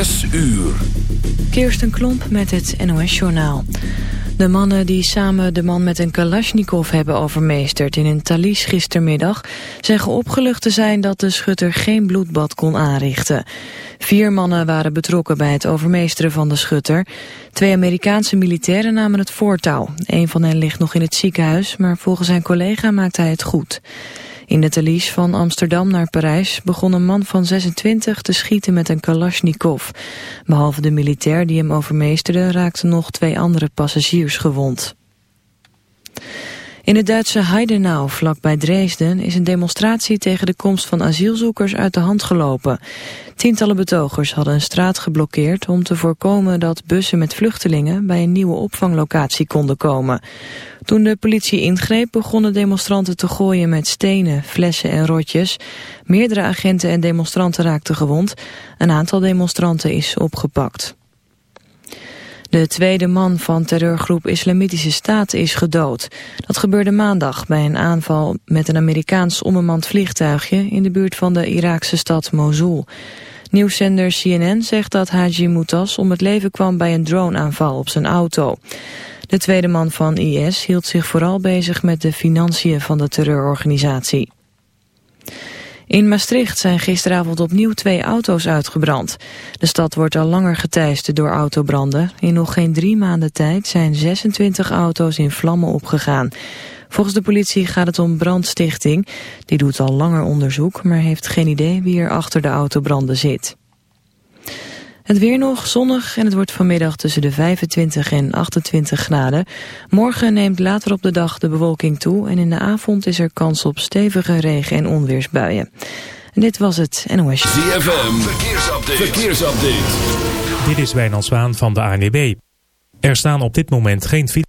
Zes uur. Kirsten Klomp met het NOS-journaal. De mannen die samen de man met een kalasjnikov hebben overmeesterd in een talies gistermiddag... zeggen opgelucht te zijn dat de schutter geen bloedbad kon aanrichten. Vier mannen waren betrokken bij het overmeesteren van de schutter. Twee Amerikaanse militairen namen het voortouw. Een van hen ligt nog in het ziekenhuis, maar volgens zijn collega maakt hij het goed. In de Thalys van Amsterdam naar Parijs begon een man van 26 te schieten met een Kalashnikov. Behalve de militair die hem overmeesterde raakten nog twee andere passagiers gewond. In het Duitse Heidenau, vlakbij Dresden, is een demonstratie tegen de komst van asielzoekers uit de hand gelopen. Tientallen betogers hadden een straat geblokkeerd om te voorkomen dat bussen met vluchtelingen bij een nieuwe opvanglocatie konden komen. Toen de politie ingreep begonnen demonstranten te gooien met stenen, flessen en rotjes. Meerdere agenten en demonstranten raakten gewond. Een aantal demonstranten is opgepakt. De tweede man van terreurgroep Islamitische Staat is gedood. Dat gebeurde maandag bij een aanval met een Amerikaans onbemand vliegtuigje in de buurt van de Iraakse stad Mosul. Nieuwszender CNN zegt dat Haji Moutas om het leven kwam bij een droneaanval op zijn auto. De tweede man van IS hield zich vooral bezig met de financiën van de terreurorganisatie. In Maastricht zijn gisteravond opnieuw twee auto's uitgebrand. De stad wordt al langer geteisterd door autobranden. In nog geen drie maanden tijd zijn 26 auto's in vlammen opgegaan. Volgens de politie gaat het om brandstichting. Die doet al langer onderzoek, maar heeft geen idee wie er achter de autobranden zit. Het weer nog zonnig en het wordt vanmiddag tussen de 25 en 28 graden. Morgen neemt later op de dag de bewolking toe en in de avond is er kans op stevige regen- en onweersbuien. En dit was het NOS. ZFM, verkeersupdate. verkeersupdate. Dit is Wijnand Zwaan van de ANWB. Er staan op dit moment geen fiets.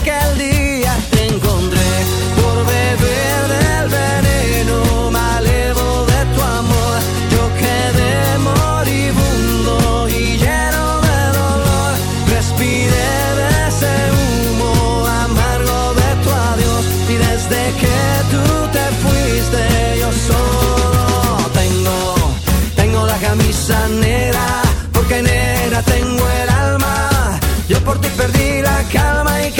Aquel día te encontré por beber del veneno malevo de tu amor. Yo quedé moribundo y lleno de dolor. Respiré de ese humo amargo de tu adiós y desde que tú te fuiste yo solo tengo, tengo la camisa negra porque negra tengo el alma. Yo por ti perdí la calma y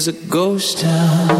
is a ghost town.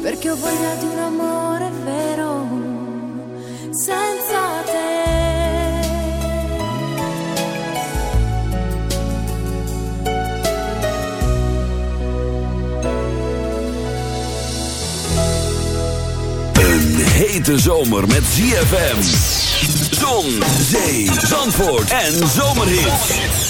perché ho voglia di un amore vero senza te. Een hete zomer met ZFM. Zon, zee, zandvoort en zomerhit.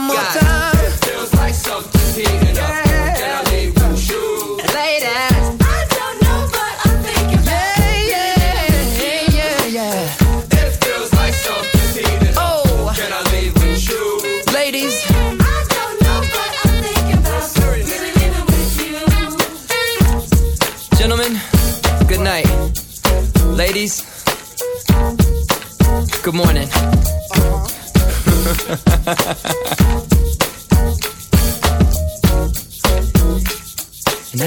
One more time. It feels like something's heating up. Can I leave with you? Ladies, I don't know, but I'm thinking yeah, yeah, yeah, yeah. It feels like something's heating up. Oh, can I leave with you? Ladies, I don't know, but I'm thinking about really living with you. Gentlemen, good night. Ladies, good morning. Uh-huh. and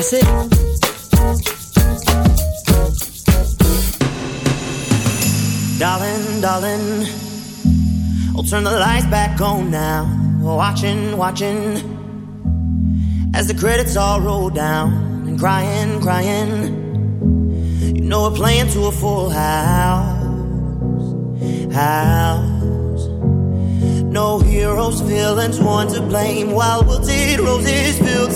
that's it. Darling, darling, I'll turn the lights back on now. Watching, watching, as the credits all roll down and crying, crying. You know we're playing to a full house, house. No heroes, villains, one to blame. While wilted roses the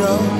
Show.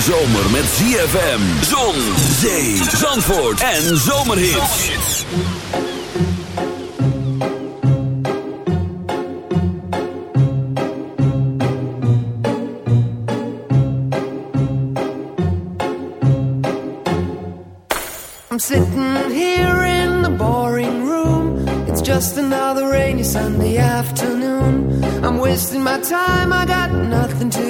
zomer met ZFM, zon, zee, zandvoort en zomerhits. I'm sitting here in the boring room. It's just another rainy Sunday afternoon. I'm wasting my time, I got nothing to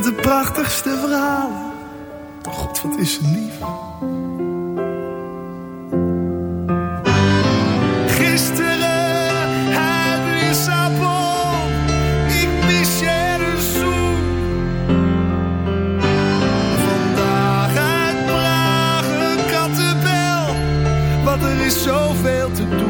Met de prachtigste verhalen. Oh God, wat is ze lief. Gisteren uit Lissabon. Ik mis je zoen. Vandaag uit Praag een kattenbel. Want er is zoveel te doen.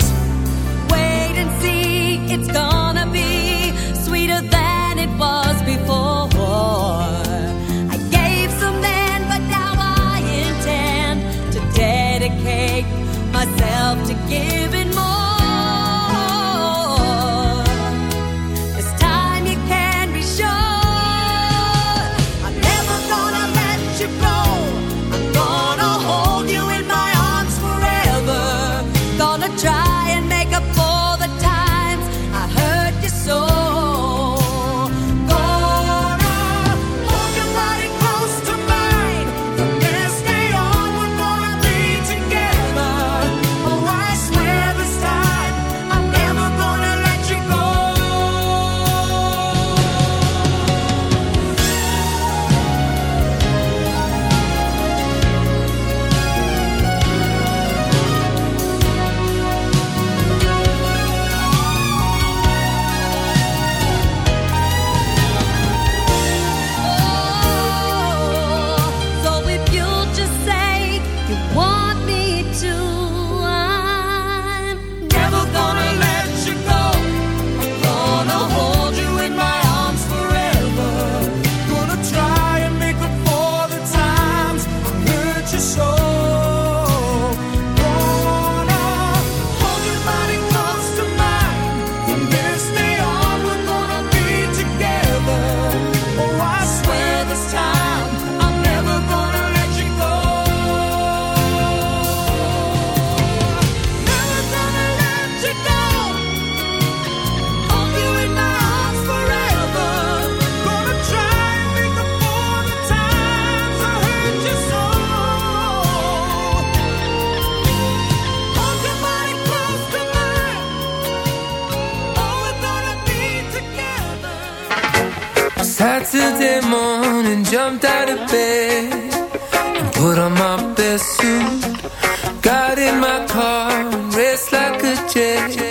jumped out of bed and put on my best suit. Got in my car and raced like a jet.